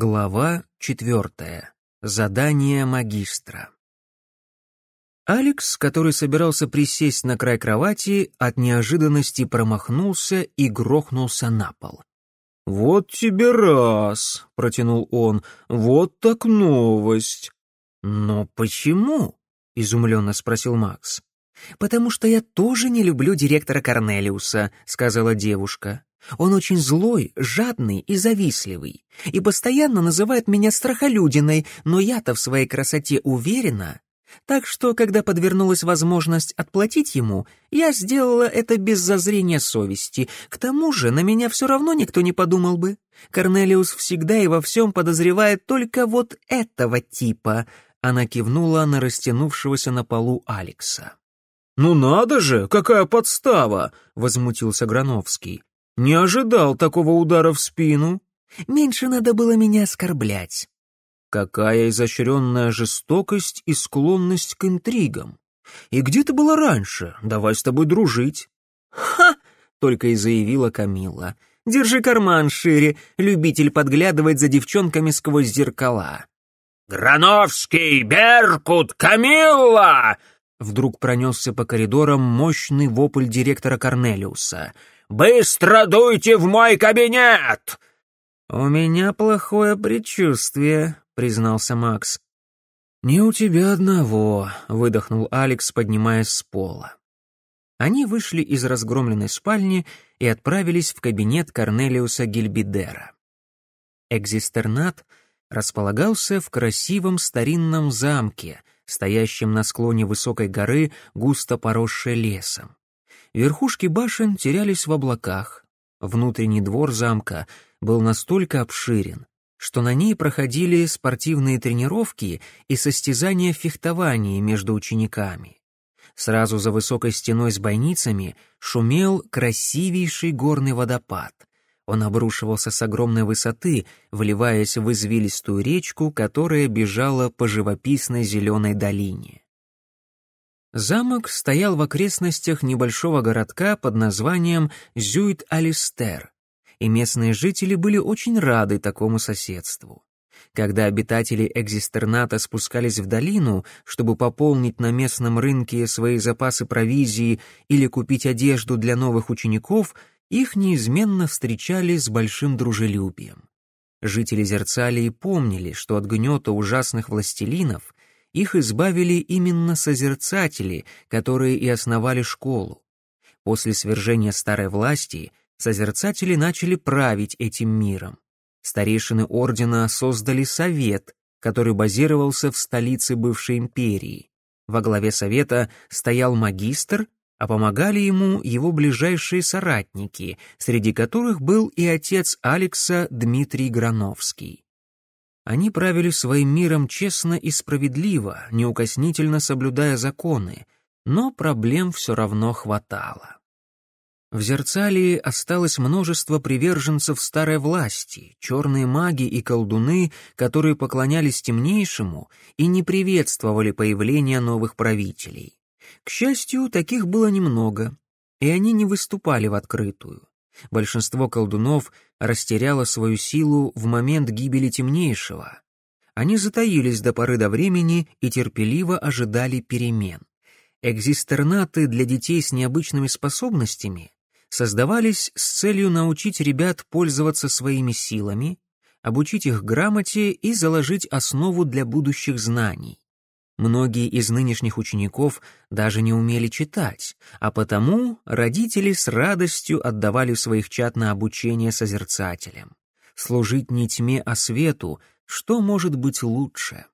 Глава четвертая. Задание магистра. Алекс, который собирался присесть на край кровати, от неожиданности промахнулся и грохнулся на пол. «Вот тебе раз!» — протянул он. «Вот так новость!» «Но почему?» — изумленно спросил Макс. «Потому что я тоже не люблю директора Корнелиуса», — сказала девушка. Он очень злой, жадный и завистливый, и постоянно называет меня страхолюдиной, но я-то в своей красоте уверена. Так что, когда подвернулась возможность отплатить ему, я сделала это без зазрения совести. К тому же на меня все равно никто не подумал бы. Корнелиус всегда и во всем подозревает только вот этого типа. Она кивнула на растянувшегося на полу Алекса. «Ну надо же, какая подстава!» — возмутился Грановский. Не ожидал такого удара в спину. Меньше надо было меня оскорблять. Какая изощренная жестокость и склонность к интригам. И где ты была раньше? Давай с тобой дружить. Ха! Только и заявила Камила. Держи карман шире, любитель подглядывать за девчонками сквозь зеркала. «Грановский! Беркут! Камилла!» Вдруг пронесся по коридорам мощный вопль директора Корнелиуса — Быстро дуйте в мой кабинет!» «У меня плохое предчувствие», — признался Макс. «Не у тебя одного», — выдохнул Алекс, поднимаясь с пола. Они вышли из разгромленной спальни и отправились в кабинет Корнелиуса Гильбидера. Экзистернат располагался в красивом старинном замке, стоящем на склоне высокой горы, густо поросшей лесом. Верхушки башен терялись в облаках. Внутренний двор замка был настолько обширен, что на ней проходили спортивные тренировки и состязания в фехтовании между учениками. Сразу за высокой стеной с бойницами шумел красивейший горный водопад. Он обрушивался с огромной высоты, вливаясь в извилистую речку, которая бежала по живописной зеленой долине. Замок стоял в окрестностях небольшого городка под названием Зюит-Алистер, и местные жители были очень рады такому соседству. Когда обитатели экзистерната спускались в долину, чтобы пополнить на местном рынке свои запасы провизии или купить одежду для новых учеников, их неизменно встречали с большим дружелюбием. Жители Зерцалии помнили, что от гнета ужасных властелинов их избавили именно созерцатели, которые и основали школу. После свержения старой власти созерцатели начали править этим миром. Старейшины ордена создали совет, который базировался в столице бывшей империи. Во главе совета стоял магистр, а помогали ему его ближайшие соратники, среди которых был и отец Алекса Дмитрий Грановский. Они правили своим миром честно и справедливо, неукоснительно соблюдая законы, но проблем все равно хватало. В Зерцалии осталось множество приверженцев старой власти, черные маги и колдуны, которые поклонялись темнейшему и не приветствовали появление новых правителей. К счастью, таких было немного, и они не выступали в открытую. Большинство колдунов растеряло свою силу в момент гибели темнейшего. Они затаились до поры до времени и терпеливо ожидали перемен. Экзистернаты для детей с необычными способностями создавались с целью научить ребят пользоваться своими силами, обучить их грамоте и заложить основу для будущих знаний. Многие из нынешних учеников даже не умели читать, а потому родители с радостью отдавали своих чад на обучение созерцателям. Служить не тьме, а свету, что может быть лучше?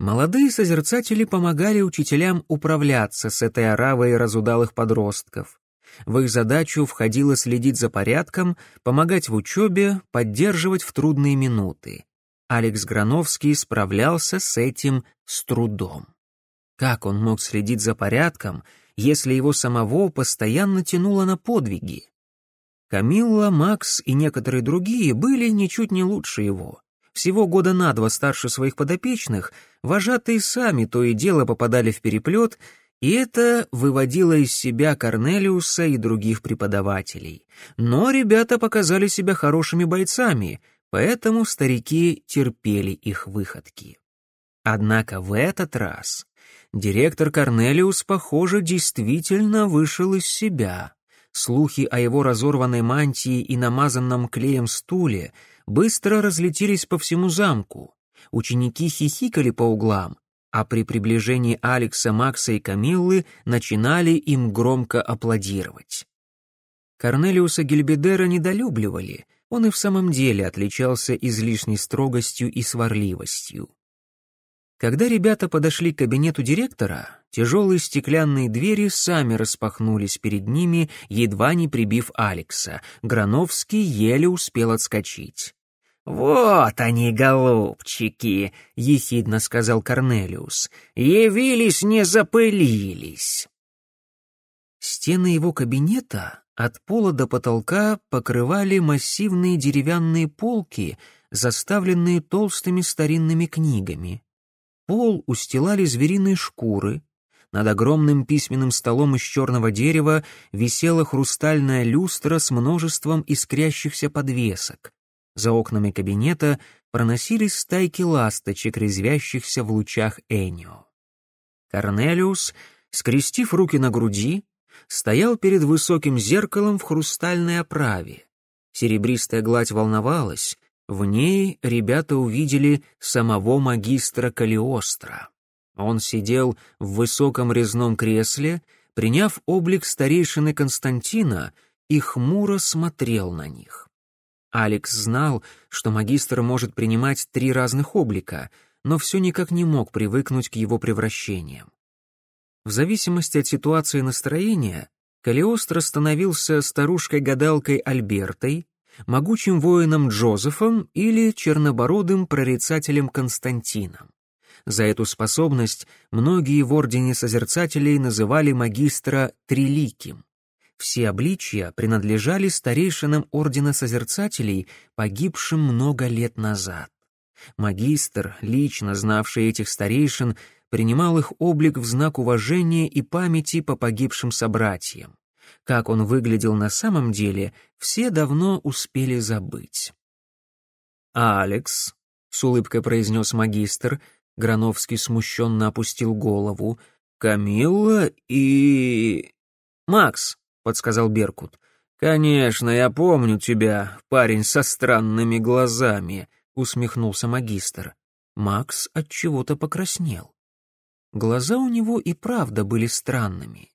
Молодые созерцатели помогали учителям управляться с этой оравой разудалых подростков. В их задачу входило следить за порядком, помогать в учебе, поддерживать в трудные минуты. Алекс Грановский справлялся с этим с трудом. Как он мог следить за порядком, если его самого постоянно тянуло на подвиги? Камилла, Макс и некоторые другие были ничуть не лучше его. Всего года на два старше своих подопечных, вожатые сами то и дело попадали в переплет, и это выводило из себя Корнелиуса и других преподавателей. Но ребята показали себя хорошими бойцами — поэтому старики терпели их выходки. Однако в этот раз директор Корнелиус, похоже, действительно вышел из себя. Слухи о его разорванной мантии и намазанном клеем стуле быстро разлетелись по всему замку. Ученики хихикали по углам, а при приближении Алекса, Макса и Камиллы начинали им громко аплодировать. Корнелиуса Гельбедера недолюбливали, он и в самом деле отличался излишней строгостью и сварливостью. Когда ребята подошли к кабинету директора, тяжелые стеклянные двери сами распахнулись перед ними, едва не прибив Алекса. Грановский еле успел отскочить. «Вот они, голубчики!» — ехидно сказал Корнелиус. «Явились, не запылились!» Стены его кабинета от пола до потолка покрывали массивные деревянные полки, заставленные толстыми старинными книгами. Пол устилали звериные шкуры. Над огромным письменным столом из черного дерева висела хрустальная люстра с множеством искрящихся подвесок. За окнами кабинета проносились стайки ласточек, резвящихся в лучах Энио. Корнелиус, скрестив руки на груди, стоял перед высоким зеркалом в хрустальной оправе. Серебристая гладь волновалась, в ней ребята увидели самого магистра Калиостро. Он сидел в высоком резном кресле, приняв облик старейшины Константина, и хмуро смотрел на них. Алекс знал, что магистр может принимать три разных облика, но все никак не мог привыкнуть к его превращениям. В зависимости от ситуации настроения, Калиостро становился старушкой-гадалкой Альбертой, могучим воином Джозефом или чернобородым прорицателем Константином. За эту способность многие в Ордене Созерцателей называли магистра Триликим. Все обличья принадлежали старейшинам Ордена Созерцателей, погибшим много лет назад. Магистр, лично знавший этих старейшин, принимал их облик в знак уважения и памяти по погибшим собратьям. Как он выглядел на самом деле, все давно успели забыть. «Алекс», — с улыбкой произнес магистр, Грановский смущенно опустил голову, «Камилла и...» «Макс», — подсказал Беркут. «Конечно, я помню тебя, парень со странными глазами», — усмехнулся магистр. Макс от чего-то покраснел. Глаза у него и правда были странными.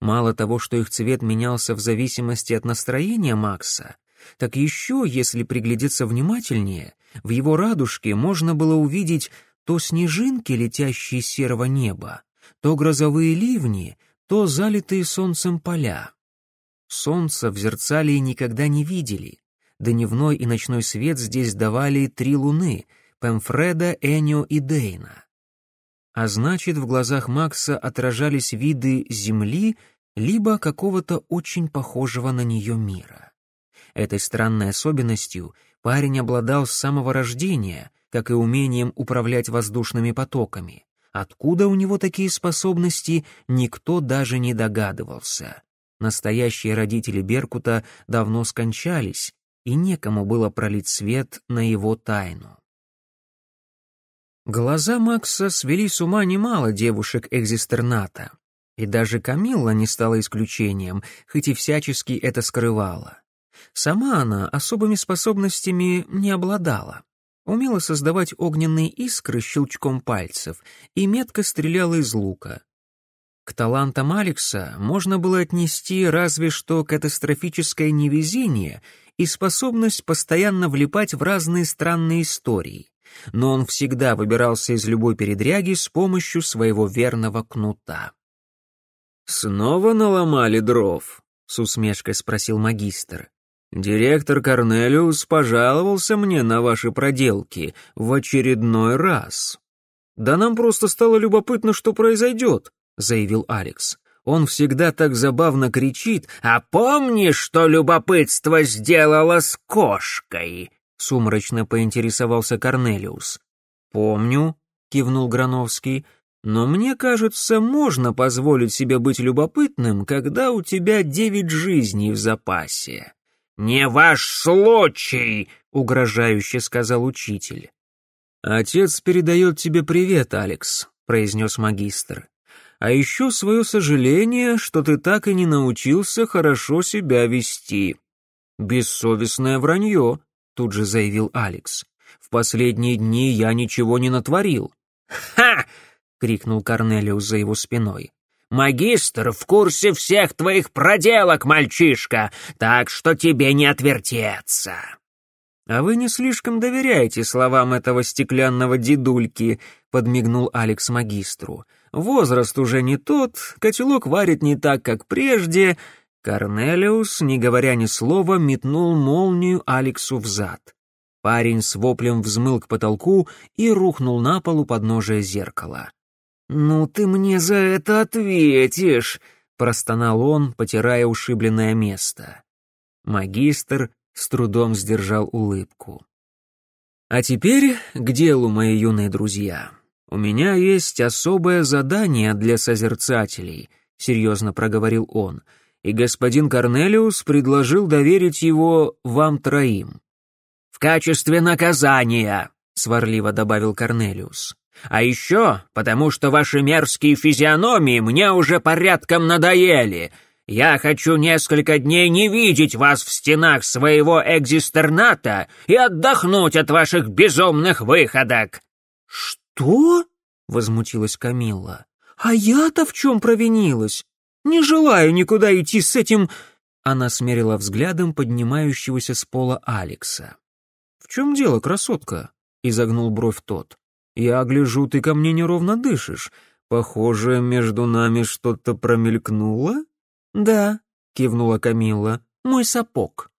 Мало того, что их цвет менялся в зависимости от настроения Макса, так еще, если приглядеться внимательнее, в его радужке можно было увидеть то снежинки, летящие с серого неба, то грозовые ливни, то залитые солнцем поля. Солнца в зерцале никогда не видели. Дневной и ночной свет здесь давали три луны — Пемфреда, Энио и Дейна а значит, в глазах Макса отражались виды Земли либо какого-то очень похожего на нее мира. Этой странной особенностью парень обладал с самого рождения, как и умением управлять воздушными потоками. Откуда у него такие способности, никто даже не догадывался. Настоящие родители Беркута давно скончались, и некому было пролить свет на его тайну. Глаза Макса свели с ума немало девушек экзистерната. И даже Камилла не стала исключением, хоть и всячески это скрывала. Сама она особыми способностями не обладала. Умела создавать огненные искры щелчком пальцев и метко стреляла из лука. К талантам Алекса можно было отнести разве что катастрофическое невезение и способность постоянно влипать в разные странные истории но он всегда выбирался из любой передряги с помощью своего верного кнута. «Снова наломали дров?» — с усмешкой спросил магистр. «Директор Корнелиус пожаловался мне на ваши проделки в очередной раз». «Да нам просто стало любопытно, что произойдет», — заявил Алекс. Он всегда так забавно кричит «А помнишь, что любопытство сделало с кошкой?» — сумрачно поинтересовался Корнелиус. «Помню», — кивнул Грановский, «но мне кажется, можно позволить себе быть любопытным, когда у тебя девять жизней в запасе». «Не ваш случай!» — угрожающе сказал учитель. «Отец передает тебе привет, Алекс», — произнес магистр. «А еще свое сожаление, что ты так и не научился хорошо себя вести». «Бессовестное вранье», — тут же заявил Алекс. «В последние дни я ничего не натворил». «Ха!» — крикнул Корнелиус за его спиной. «Магистр в курсе всех твоих проделок, мальчишка, так что тебе не отвертеться». «А вы не слишком доверяете словам этого стеклянного дедульки», — подмигнул Алекс магистру. «Возраст уже не тот, котелок варит не так, как прежде». Корнелиус, не говоря ни слова, метнул молнию Алексу в зад. Парень с воплем взмыл к потолку и рухнул на полу подножия зеркала. «Ну ты мне за это ответишь!» — простонал он, потирая ушибленное место. Магистр с трудом сдержал улыбку. «А теперь к делу, мои юные друзья. У меня есть особое задание для созерцателей», — серьезно проговорил он, «и господин Корнелиус предложил доверить его вам троим». «В качестве наказания», — сварливо добавил Корнелиус. А еще потому, что ваши мерзкие физиономии мне уже порядком надоели. Я хочу несколько дней не видеть вас в стенах своего экзистерната и отдохнуть от ваших безумных выходок». «Что?» — возмутилась Камилла. «А я-то в чем провинилась? Не желаю никуда идти с этим...» Она смерила взглядом поднимающегося с пола Алекса. «В чем дело, красотка?» — изогнул бровь тот. Я гляжу, ты ко мне неровно дышишь. Похоже, между нами что-то промелькнуло?» «Да», — кивнула Камилла, — «мой сапог».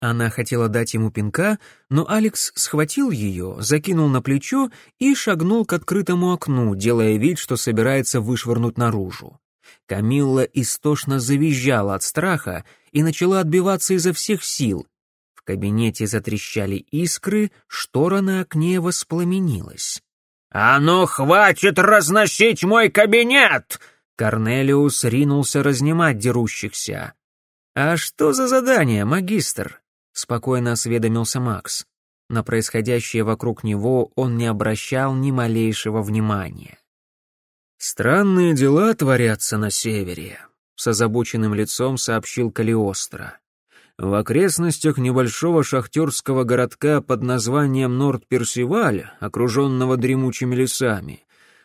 Она хотела дать ему пинка, но Алекс схватил ее, закинул на плечо и шагнул к открытому окну, делая вид, что собирается вышвырнуть наружу. Камилла истошно завизжала от страха и начала отбиваться изо всех сил, кабинете затрещали искры, штора на окне воспламенилась. «А ну, хватит разносить мой кабинет!» Корнелиус ринулся разнимать дерущихся. «А что за задание, магистр?» — спокойно осведомился Макс. На происходящее вокруг него он не обращал ни малейшего внимания. «Странные дела творятся на севере», — с озабоченным лицом сообщил Калиостро. В окрестностях небольшого шахтерского городка под названием Норд-Персиваль, окруженного дремучими лесами,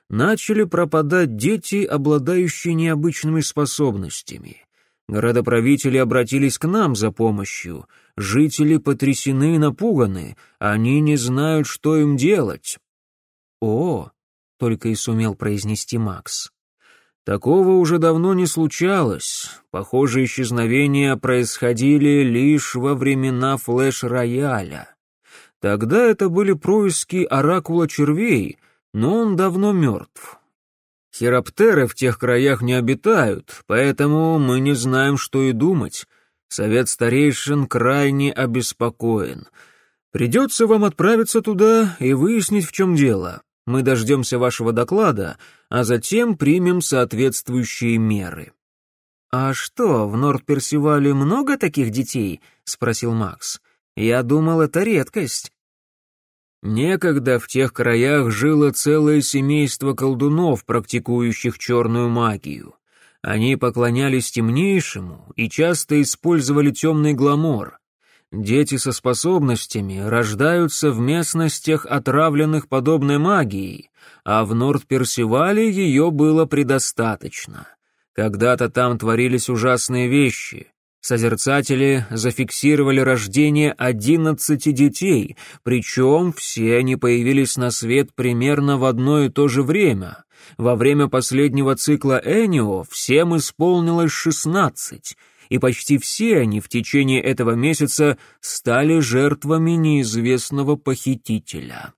начали пропадать дети, обладающие необычными способностями. Городоправители обратились к нам за помощью. Жители потрясены и напуганы, они не знают, что им делать. «О!» — только и сумел произнести Макс. Такого уже давно не случалось. Похожие исчезновения происходили лишь во времена флеш-рояля. Тогда это были происки оракула червей, но он давно мертв. Хироптеры в тех краях не обитают, поэтому мы не знаем, что и думать. Совет старейшин крайне обеспокоен. Придется вам отправиться туда и выяснить, в чем дело. Мы дождемся вашего доклада, а затем примем соответствующие меры». «А что, в Норд-Персивале много таких детей?» — спросил Макс. «Я думал, это редкость». Некогда в тех краях жило целое семейство колдунов, практикующих черную магию. Они поклонялись темнейшему и часто использовали темный гламор. Дети со способностями рождаются в местностях, отравленных подобной магией, а в Норд-Персивале ее было предостаточно. Когда-то там творились ужасные вещи. Созерцатели зафиксировали рождение одиннадцати детей, причем все они появились на свет примерно в одно и то же время. Во время последнего цикла Энио всем исполнилось шестнадцать — и почти все они в течение этого месяца стали жертвами неизвестного похитителя.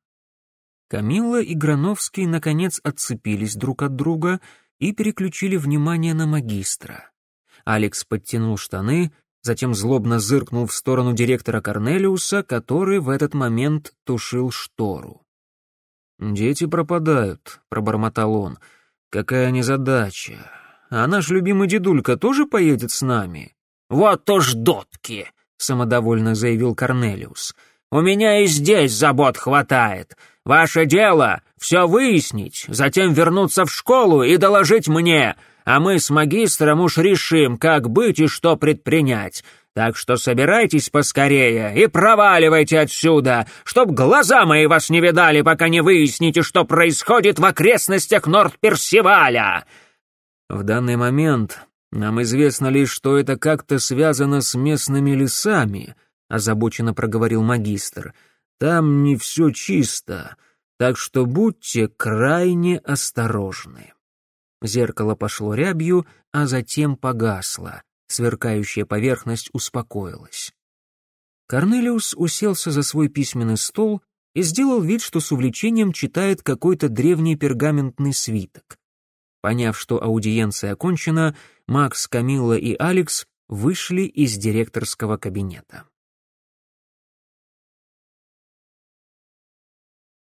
Камилла и Грановский наконец отцепились друг от друга и переключили внимание на магистра. Алекс подтянул штаны, затем злобно зыркнул в сторону директора Корнелиуса, который в этот момент тушил штору. «Дети пропадают», — пробормотал он. «Какая незадача. А наш любимый дедулька тоже поедет с нами?» «Вот уж дотки!» — самодовольно заявил Корнелиус. «У меня и здесь забот хватает. Ваше дело — все выяснить, затем вернуться в школу и доложить мне, а мы с магистром уж решим, как быть и что предпринять. Так что собирайтесь поскорее и проваливайте отсюда, чтоб глаза мои вас не видали, пока не выясните, что происходит в окрестностях Норд-Персиваля!» В данный момент нам известно лишь, что это как-то связано с местными лесами, озабоченно проговорил магистр. Там не все чисто, так что будьте крайне осторожны. Зеркало пошло рябью, а затем погасло. Сверкающая поверхность успокоилась. Корнелиус уселся за свой письменный стол и сделал вид, что с увлечением читает какой-то древний пергаментный свиток. Поняв, что аудиенция окончена, Макс, Камилла и Алекс вышли из директорского кабинета.